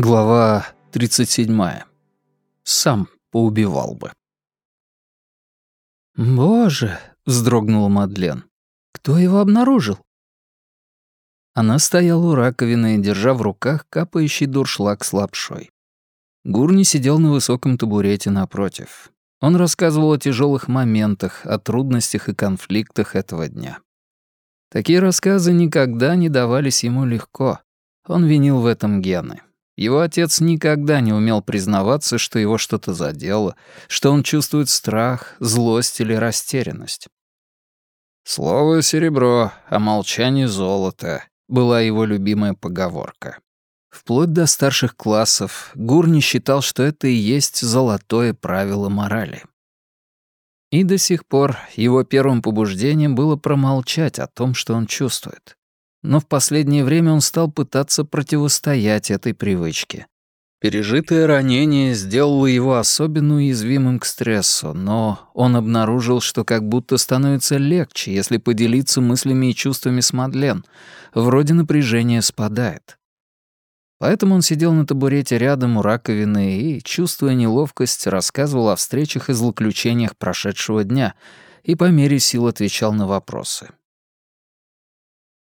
Глава 37. Сам поубивал бы. «Боже!» — вздрогнула Мадлен. «Кто его обнаружил?» Она стояла у раковины, держа в руках капающий дуршлаг с лапшой. Гурни сидел на высоком табурете напротив. Он рассказывал о тяжелых моментах, о трудностях и конфликтах этого дня. Такие рассказы никогда не давались ему легко. Он винил в этом гены. Его отец никогда не умел признаваться, что его что-то задело, что он чувствует страх, злость или растерянность. «Слово — серебро, а молчание — золото», — была его любимая поговорка. Вплоть до старших классов Гурни считал, что это и есть золотое правило морали. И до сих пор его первым побуждением было промолчать о том, что он чувствует но в последнее время он стал пытаться противостоять этой привычке. Пережитое ранение сделало его особенно уязвимым к стрессу, но он обнаружил, что как будто становится легче, если поделиться мыслями и чувствами с Мадлен. Вроде напряжение спадает. Поэтому он сидел на табурете рядом у раковины и, чувствуя неловкость, рассказывал о встречах и злоключениях прошедшего дня и по мере сил отвечал на вопросы.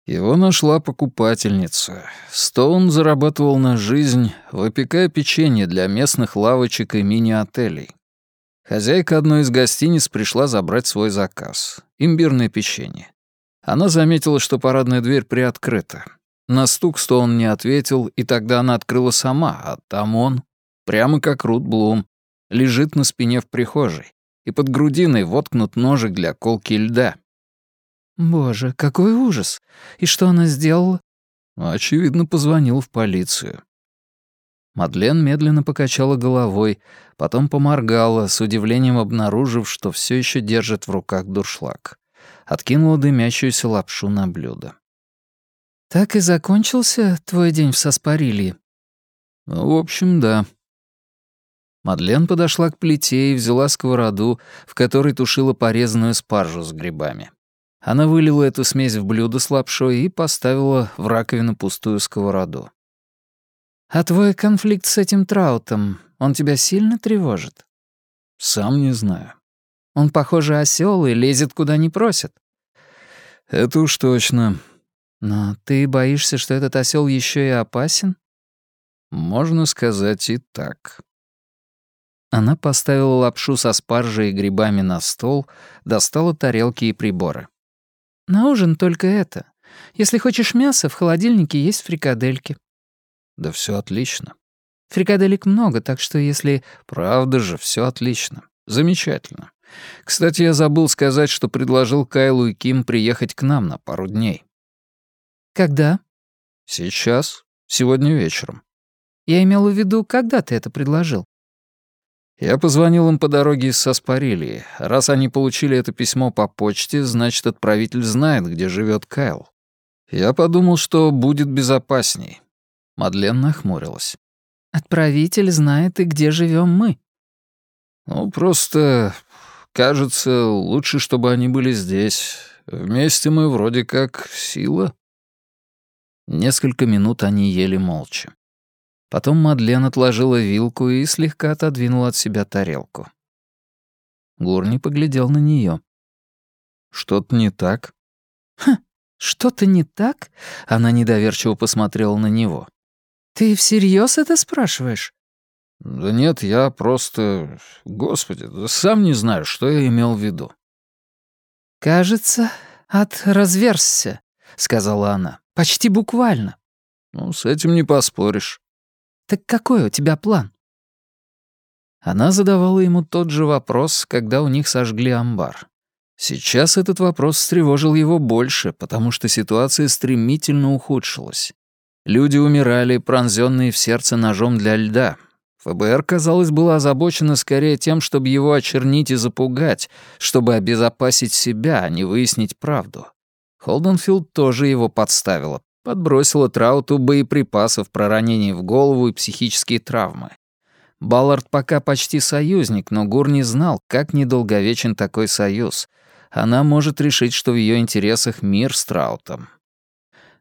Его нашла покупательница. Стоун зарабатывал на жизнь, выпекая печенье для местных лавочек и мини-отелей. Хозяйка одной из гостиниц пришла забрать свой заказ — имбирное печенье. Она заметила, что парадная дверь приоткрыта. На стук Стоун не ответил, и тогда она открыла сама, а там он, прямо как Рут Блум, лежит на спине в прихожей, и под грудиной воткнут ножик для колки льда. «Боже, какой ужас! И что она сделала?» Очевидно, позвонил в полицию. Мадлен медленно покачала головой, потом поморгала, с удивлением обнаружив, что все еще держит в руках дуршлаг. Откинула дымящуюся лапшу на блюдо. «Так и закончился твой день в Саспарилье?» «Ну, в общем, да». Мадлен подошла к плите и взяла сковороду, в которой тушила порезанную спаржу с грибами. Она вылила эту смесь в блюдо с лапшой и поставила в раковину пустую сковороду. «А твой конфликт с этим Траутом, он тебя сильно тревожит?» «Сам не знаю». «Он, похоже, осел и лезет куда не просит». «Это уж точно». «Но ты боишься, что этот осел еще и опасен?» «Можно сказать и так». Она поставила лапшу со спаржей и грибами на стол, достала тарелки и приборы. На ужин только это. Если хочешь мясо, в холодильнике есть фрикадельки». «Да все отлично». «Фрикаделек много, так что если...» «Правда же, все отлично. Замечательно. Кстати, я забыл сказать, что предложил Кайлу и Ким приехать к нам на пару дней». «Когда?» «Сейчас. Сегодня вечером». «Я имел в виду, когда ты это предложил?» Я позвонил им по дороге из Саспарилии. Раз они получили это письмо по почте, значит, отправитель знает, где живет Кайл. Я подумал, что будет безопасней. Мадлен нахмурилась. «Отправитель знает и где живем мы». «Ну, просто, кажется, лучше, чтобы они были здесь. Вместе мы вроде как сила». Несколько минут они ели молча. Потом Мадлен отложила вилку и слегка отодвинула от себя тарелку. Гурни поглядел на нее. «Что-то не так?» «Хм, что-то не так?» Она недоверчиво посмотрела на него. «Ты всерьез это спрашиваешь?» «Да нет, я просто... Господи, да сам не знаю, что я имел в виду». «Кажется, от разверзся», — сказала она. «Почти буквально». «Ну, с этим не поспоришь». Так какой у тебя план?» Она задавала ему тот же вопрос, когда у них сожгли амбар. Сейчас этот вопрос встревожил его больше, потому что ситуация стремительно ухудшилась. Люди умирали, пронзенные в сердце ножом для льда. ФБР, казалось, было озабочено скорее тем, чтобы его очернить и запугать, чтобы обезопасить себя, а не выяснить правду. Холденфилд тоже его подставила, Подбросила Трауту боеприпасов про ранения в голову и психические травмы. Баллард пока почти союзник, но Гур не знал, как недолговечен такой союз. Она может решить, что в ее интересах мир с Траутом.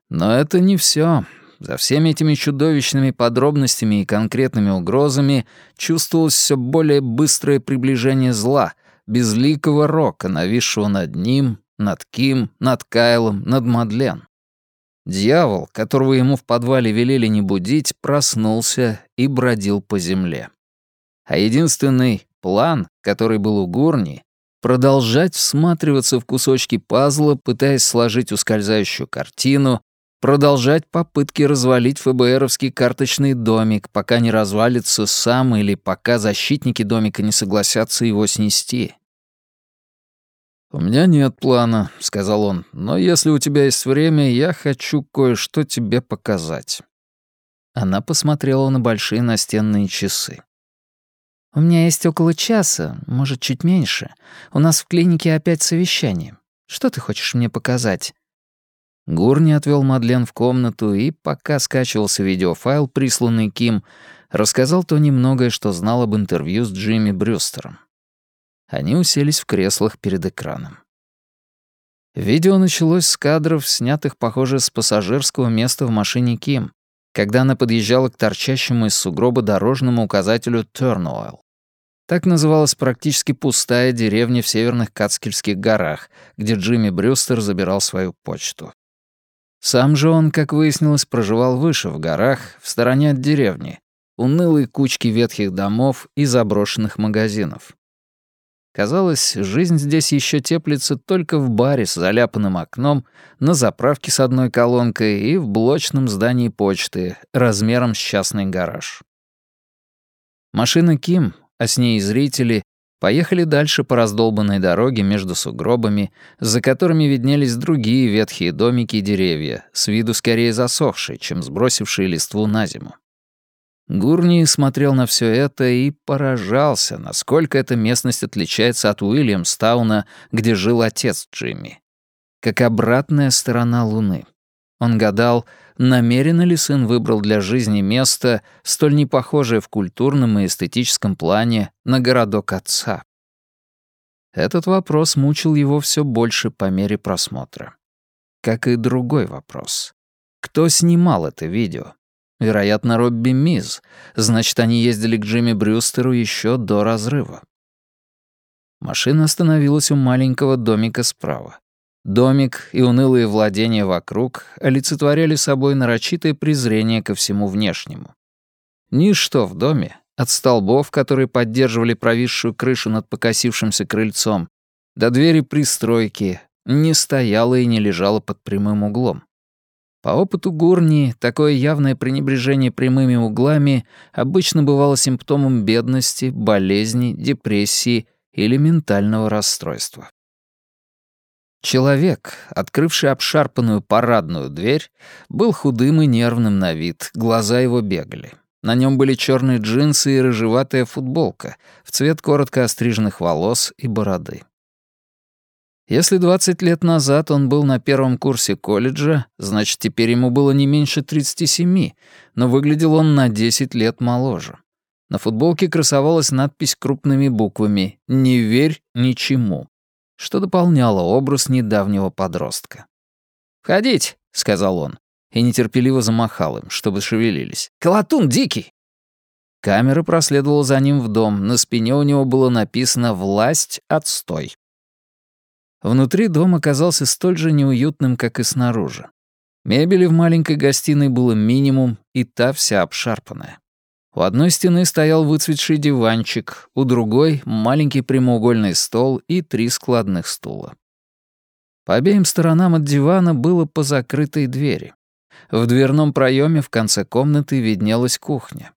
Но это не все. за всеми этими чудовищными подробностями и конкретными угрозами чувствовалось все более быстрое приближение зла, безликого рока, нависшего над ним, над Ким, над Кайлом, над Мадлен. Дьявол, которого ему в подвале велели не будить, проснулся и бродил по земле. А единственный план, который был у Гурни, продолжать всматриваться в кусочки пазла, пытаясь сложить ускользающую картину, продолжать попытки развалить ФБРовский карточный домик, пока не развалится сам или пока защитники домика не согласятся его снести. «У меня нет плана», — сказал он, «но если у тебя есть время, я хочу кое-что тебе показать». Она посмотрела на большие настенные часы. «У меня есть около часа, может, чуть меньше. У нас в клинике опять совещание. Что ты хочешь мне показать?» Гурни отвел Мадлен в комнату и, пока скачивался видеофайл, присланный Ким, рассказал то немногое, что знал об интервью с Джимми Брюстером. Они уселись в креслах перед экраном. Видео началось с кадров, снятых, похоже, с пассажирского места в машине Ким, когда она подъезжала к торчащему из сугроба дорожному указателю «Turn Так называлась практически пустая деревня в северных Кацкельских горах, где Джимми Брюстер забирал свою почту. Сам же он, как выяснилось, проживал выше, в горах, в стороне от деревни, унылой кучки ветхих домов и заброшенных магазинов. Казалось, жизнь здесь еще теплится только в баре с заляпанным окном, на заправке с одной колонкой и в блочном здании почты размером с частный гараж. Машина Ким, а с ней и зрители, поехали дальше по раздолбанной дороге между сугробами, за которыми виднелись другие ветхие домики и деревья, с виду скорее засохшие, чем сбросившие листву на зиму. Гурни смотрел на все это и поражался, насколько эта местность отличается от Уильямстауна, где жил отец Джимми. Как обратная сторона Луны. Он гадал, намеренно ли сын выбрал для жизни место, столь непохожее в культурном и эстетическом плане на городок отца. Этот вопрос мучил его все больше по мере просмотра. Как и другой вопрос. Кто снимал это видео? Вероятно, Робби Миз. Значит, они ездили к Джимми Брюстеру еще до разрыва. Машина остановилась у маленького домика справа. Домик и унылые владения вокруг олицетворяли собой нарочитое презрение ко всему внешнему. Ничто в доме, от столбов, которые поддерживали провисшую крышу над покосившимся крыльцом, до двери пристройки, не стояло и не лежало под прямым углом. По опыту Гурни, такое явное пренебрежение прямыми углами обычно бывало симптомом бедности, болезни, депрессии или ментального расстройства. Человек, открывший обшарпанную парадную дверь, был худым и нервным на вид, глаза его бегали. На нем были черные джинсы и рыжеватая футболка в цвет коротко остриженных волос и бороды. Если 20 лет назад он был на первом курсе колледжа, значит, теперь ему было не меньше 37, но выглядел он на 10 лет моложе. На футболке красовалась надпись крупными буквами «Не верь ничему», что дополняло образ недавнего подростка. «Входить», — сказал он, и нетерпеливо замахал им, чтобы шевелились. «Колотун дикий!» Камера проследовала за ним в дом, на спине у него было написано «Власть, отстой». Внутри дом оказался столь же неуютным, как и снаружи. Мебели в маленькой гостиной было минимум, и та вся обшарпанная. У одной стены стоял выцветший диванчик, у другой — маленький прямоугольный стол и три складных стула. По обеим сторонам от дивана было по закрытой двери. В дверном проеме в конце комнаты виднелась кухня.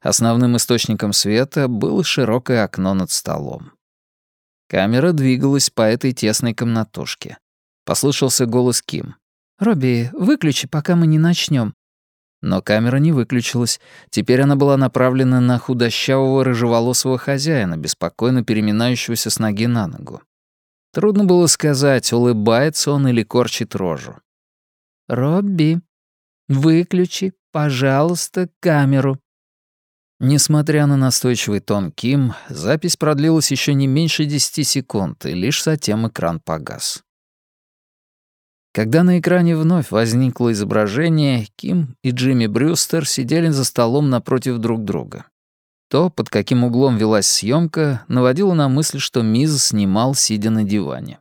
Основным источником света было широкое окно над столом. Камера двигалась по этой тесной комнатушке. Послышался голос Ким. «Робби, выключи, пока мы не начнем. Но камера не выключилась. Теперь она была направлена на худощавого рыжеволосого хозяина, беспокойно переминающегося с ноги на ногу. Трудно было сказать, улыбается он или корчит рожу. «Робби, выключи, пожалуйста, камеру», Несмотря на настойчивый тон Ким, запись продлилась еще не меньше десяти секунд, и лишь затем экран погас. Когда на экране вновь возникло изображение, Ким и Джимми Брюстер сидели за столом напротив друг друга. То, под каким углом велась съемка, наводило на мысль, что Миз снимал, сидя на диване.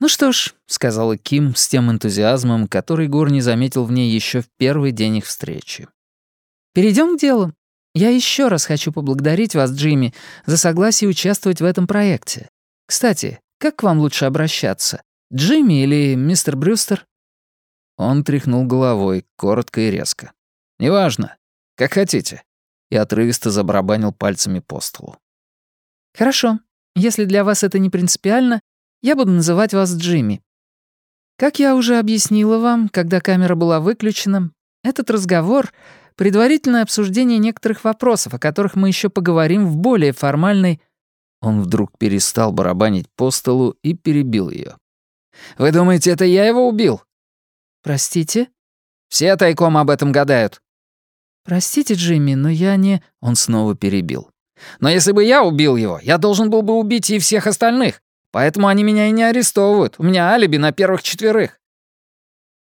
«Ну что ж», — сказала Ким с тем энтузиазмом, который Гор не заметил в ней еще в первый день их встречи. «Перейдем к делу. Я еще раз хочу поблагодарить вас, Джимми, за согласие участвовать в этом проекте. Кстати, как к вам лучше обращаться? Джимми или мистер Брюстер?» Он тряхнул головой, коротко и резко. «Неважно. Как хотите». И отрывисто забарабанил пальцами по столу. «Хорошо. Если для вас это не принципиально, я буду называть вас Джимми. Как я уже объяснила вам, когда камера была выключена, этот разговор — предварительное обсуждение некоторых вопросов, о которых мы еще поговорим в более формальной... Он вдруг перестал барабанить по столу и перебил ее. «Вы думаете, это я его убил?» «Простите?» «Все тайком об этом гадают». «Простите, Джимми, но я не...» Он снова перебил. «Но если бы я убил его, я должен был бы убить и всех остальных. Поэтому они меня и не арестовывают. У меня алиби на первых четверых».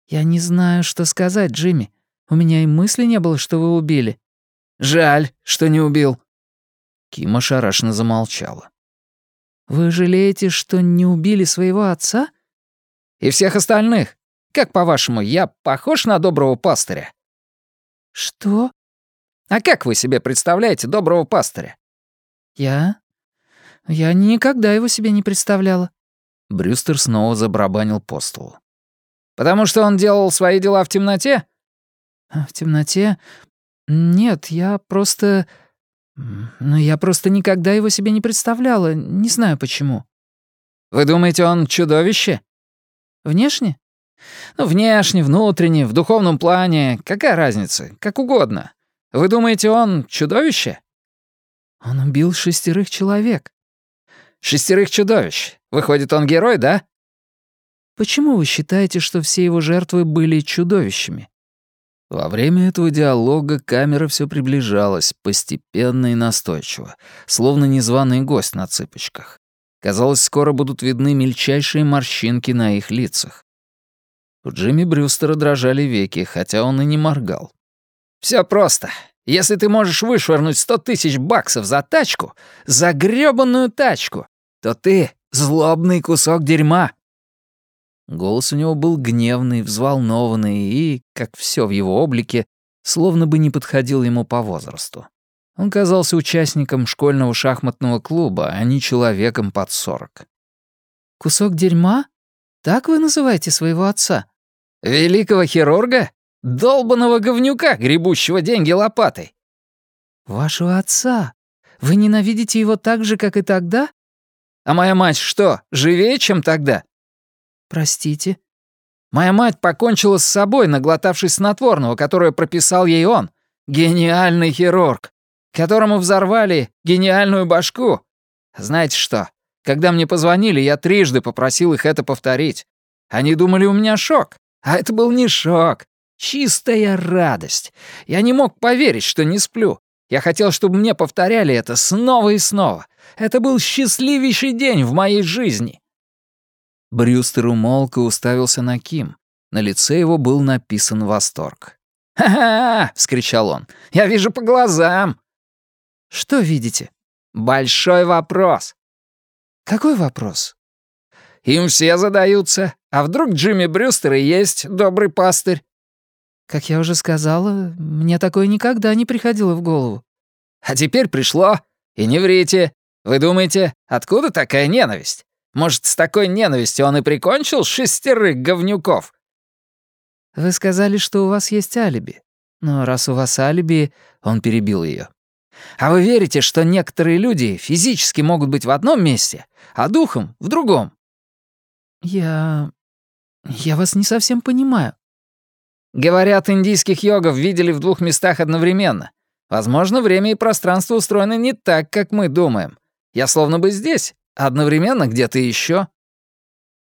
«Я не знаю, что сказать, Джимми. У меня и мысли не было, что вы убили». «Жаль, что не убил». Кима шарашно замолчала. «Вы жалеете, что не убили своего отца?» «И всех остальных. Как, по-вашему, я похож на доброго пастыря?» «Что?» «А как вы себе представляете доброго пастыря?» «Я я никогда его себе не представляла». Брюстер снова забрабанил по столу. «Потому что он делал свои дела в темноте?» «В темноте? Нет, я просто... Ну, я просто никогда его себе не представляла, не знаю почему». «Вы думаете, он чудовище?» «Внешне?» «Ну, внешне, внутренне, в духовном плане. Какая разница? Как угодно. Вы думаете, он чудовище?» «Он убил шестерых человек». Шестерых чудовищ. Выходит, он герой, да?» «Почему вы считаете, что все его жертвы были чудовищами?» Во время этого диалога камера все приближалась, постепенно и настойчиво, словно незваный гость на цыпочках. Казалось, скоро будут видны мельчайшие морщинки на их лицах. У Джимми Брюстера дрожали веки, хотя он и не моргал. Все просто. Если ты можешь вышвырнуть сто тысяч баксов за тачку, за грёбаную тачку, то ты злобный кусок дерьма». Голос у него был гневный, взволнованный и, как все в его облике, словно бы не подходил ему по возрасту. Он казался участником школьного шахматного клуба, а не человеком под сорок. «Кусок дерьма? Так вы называете своего отца?» «Великого хирурга? Долбаного говнюка, гребущего деньги лопатой!» «Вашего отца? Вы ненавидите его так же, как и тогда?» А моя мать что, живее, чем тогда?» «Простите?» «Моя мать покончила с собой, наглотавшись снотворного, которое прописал ей он. Гениальный хирург, которому взорвали гениальную башку. Знаете что, когда мне позвонили, я трижды попросил их это повторить. Они думали, у меня шок. А это был не шок. Чистая радость. Я не мог поверить, что не сплю. Я хотел, чтобы мне повторяли это снова и снова. Это был счастливейший день в моей жизни». Брюстер умолк и уставился на Ким. На лице его был написан восторг. «Ха-ха!» — вскричал он. «Я вижу по глазам!» «Что видите?» «Большой вопрос!» «Какой вопрос?» «Им все задаются. А вдруг Джимми Брюстер и есть добрый пастырь?» Как я уже сказала, мне такое никогда не приходило в голову. А теперь пришло. И не врите. Вы думаете, откуда такая ненависть? Может, с такой ненавистью он и прикончил шестерых говнюков? Вы сказали, что у вас есть алиби. Но раз у вас алиби, он перебил ее. А вы верите, что некоторые люди физически могут быть в одном месте, а духом — в другом? Я... я вас не совсем понимаю. Говорят, индийских йогов видели в двух местах одновременно. Возможно, время и пространство устроены не так, как мы думаем. Я словно бы здесь, одновременно где-то еще.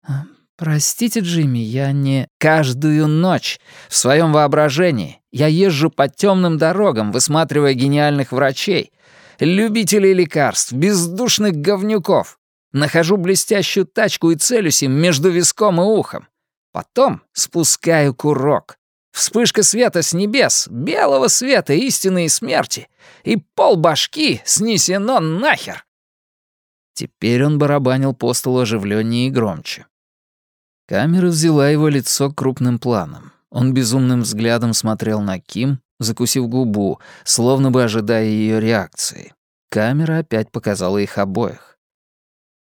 А, простите, Джимми, я не... Каждую ночь в своем воображении я езжу по темным дорогам, высматривая гениальных врачей, любителей лекарств, бездушных говнюков. Нахожу блестящую тачку и целюсь им между виском и ухом. потом спускаю курок. Вспышка света с небес, белого света истины и смерти, и пол башки снесено нахер. Теперь он барабанил по столу оживленнее и громче. Камера взяла его лицо крупным планом. Он безумным взглядом смотрел на Ким, закусив губу, словно бы ожидая ее реакции. Камера опять показала их обоих.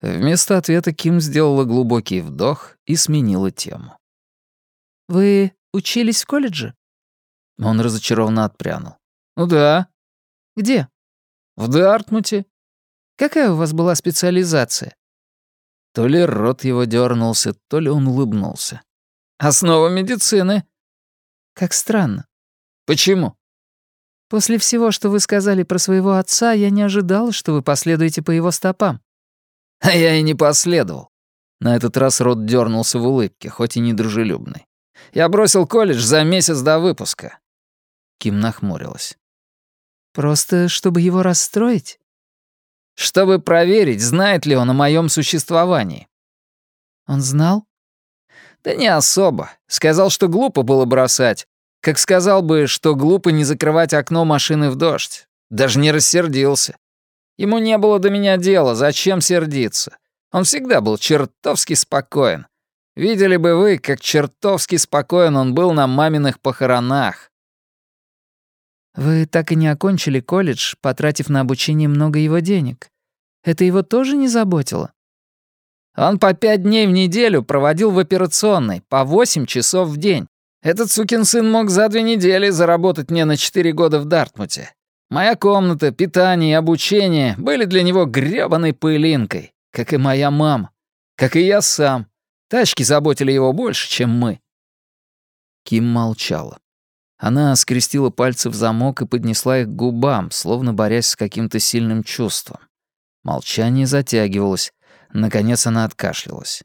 Вместо ответа Ким сделала глубокий вдох и сменила тему. «Вы учились в колледже?» Он разочарованно отпрянул. «Ну да». «Где?» «В Дартмуте». «Какая у вас была специализация?» То ли рот его дернулся, то ли он улыбнулся. «Основа медицины». «Как странно». «Почему?» «После всего, что вы сказали про своего отца, я не ожидал, что вы последуете по его стопам». «А я и не последовал». На этот раз рот дернулся в улыбке, хоть и недружелюбной. Я бросил колледж за месяц до выпуска». Ким нахмурилась. «Просто чтобы его расстроить?» «Чтобы проверить, знает ли он о моем существовании». «Он знал?» «Да не особо. Сказал, что глупо было бросать. Как сказал бы, что глупо не закрывать окно машины в дождь. Даже не рассердился. Ему не было до меня дела, зачем сердиться. Он всегда был чертовски спокоен. Видели бы вы, как чертовски спокоен он был на маминых похоронах. Вы так и не окончили колледж, потратив на обучение много его денег. Это его тоже не заботило? Он по пять дней в неделю проводил в операционной, по восемь часов в день. Этот сукин сын мог за две недели заработать мне на четыре года в Дартмуте. Моя комната, питание и обучение были для него грёбаной пылинкой, как и моя мама, как и я сам. Тачки заботили его больше, чем мы». Ким молчала. Она скрестила пальцы в замок и поднесла их к губам, словно борясь с каким-то сильным чувством. Молчание затягивалось. Наконец она откашлялась.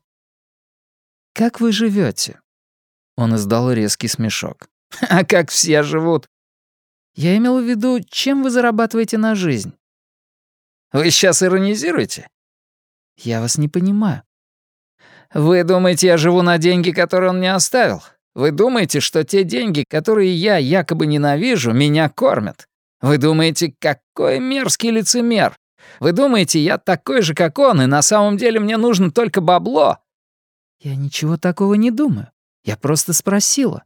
«Как вы живете? Он издал резкий смешок. «А как все живут?» «Я имел в виду, чем вы зарабатываете на жизнь?» «Вы сейчас иронизируете?» «Я вас не понимаю. Вы думаете, я живу на деньги, которые он мне оставил? Вы думаете, что те деньги, которые я якобы ненавижу, меня кормят? Вы думаете, какой мерзкий лицемер? Вы думаете, я такой же, как он, и на самом деле мне нужно только бабло?» «Я ничего такого не думаю. Я просто спросила».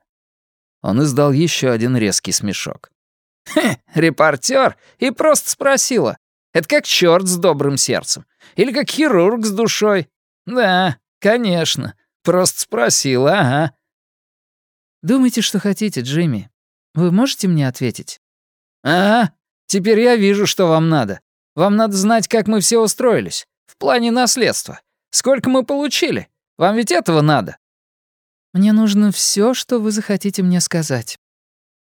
Он издал еще один резкий смешок. «Хе, репортер и просто спросила. Это как черт с добрым сердцем. Или как хирург с душой. Да, «Конечно. Просто спросил, ага». «Думайте, что хотите, Джимми. Вы можете мне ответить?» «Ага. Теперь я вижу, что вам надо. Вам надо знать, как мы все устроились. В плане наследства. Сколько мы получили. Вам ведь этого надо?» «Мне нужно все, что вы захотите мне сказать».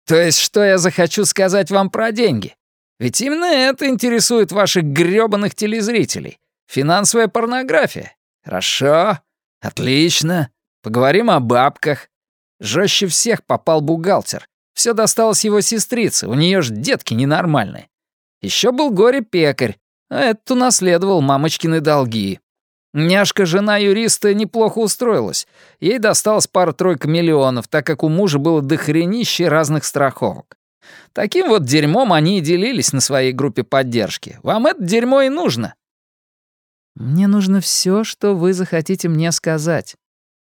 «То есть, что я захочу сказать вам про деньги? Ведь именно это интересует ваших грёбаных телезрителей. Финансовая порнография. Хорошо. «Отлично. Поговорим о бабках. Жестче всех попал бухгалтер. Все досталось его сестрице, у нее ж детки ненормальные. Еще был горе-пекарь, а этот унаследовал мамочкины долги. Няшка, жена юриста, неплохо устроилась. Ей досталось пара-тройка миллионов, так как у мужа было дохренище разных страховок. Таким вот дерьмом они и делились на своей группе поддержки. Вам это дерьмо и нужно. Мне нужно все, что вы захотите мне сказать».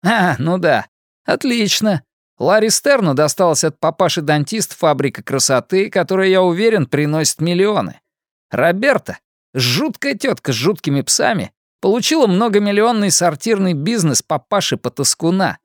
«А, ну да. Отлично. Ларри Стерну досталась от папаши-дантист фабрика красоты, которая, я уверен, приносит миллионы. Роберта, жуткая тетка с жуткими псами, получила многомиллионный сортирный бизнес папаши-потаскуна.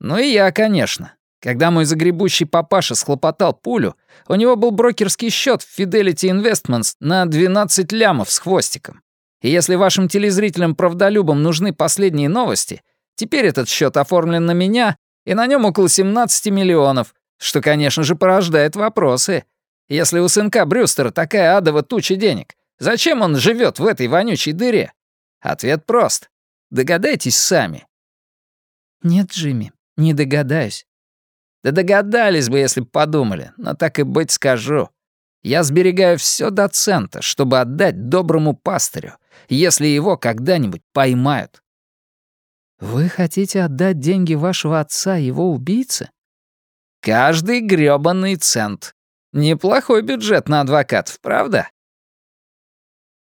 Ну и я, конечно. Когда мой загребущий папаша схлопотал пулю, у него был брокерский счет в Fidelity Investments на 12 лямов с хвостиком. И если вашим телезрителям-правдолюбам нужны последние новости, теперь этот счет оформлен на меня, и на нем около 17 миллионов, что, конечно же, порождает вопросы. Если у сынка Брюстера такая адова туча денег, зачем он живет в этой вонючей дыре? Ответ прост. Догадайтесь сами. Нет, Джимми, не догадаюсь. Да догадались бы, если бы подумали, но так и быть скажу. Я сберегаю все до цента, чтобы отдать доброму пастырю, если его когда-нибудь поймают. «Вы хотите отдать деньги вашего отца его убийце?» «Каждый грёбаный цент. Неплохой бюджет на адвокатов, правда?»